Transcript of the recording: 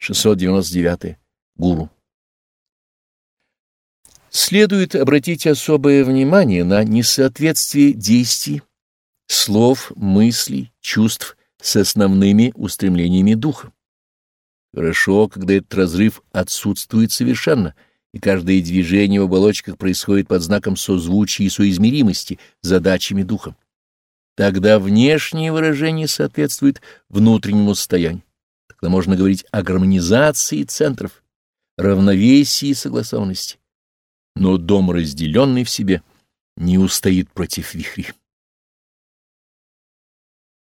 699. Гуру. Следует обратить особое внимание на несоответствие действий, слов, мыслей, чувств с основными устремлениями духа. Хорошо, когда этот разрыв отсутствует совершенно, и каждое движение в оболочках происходит под знаком созвучия и соизмеримости задачами духа. Тогда внешнее выражение соответствует внутреннему состоянию. Тогда можно говорить о гармонизации центров, равновесии и согласованности. Но дом, разделенный в себе, не устоит против вихрей.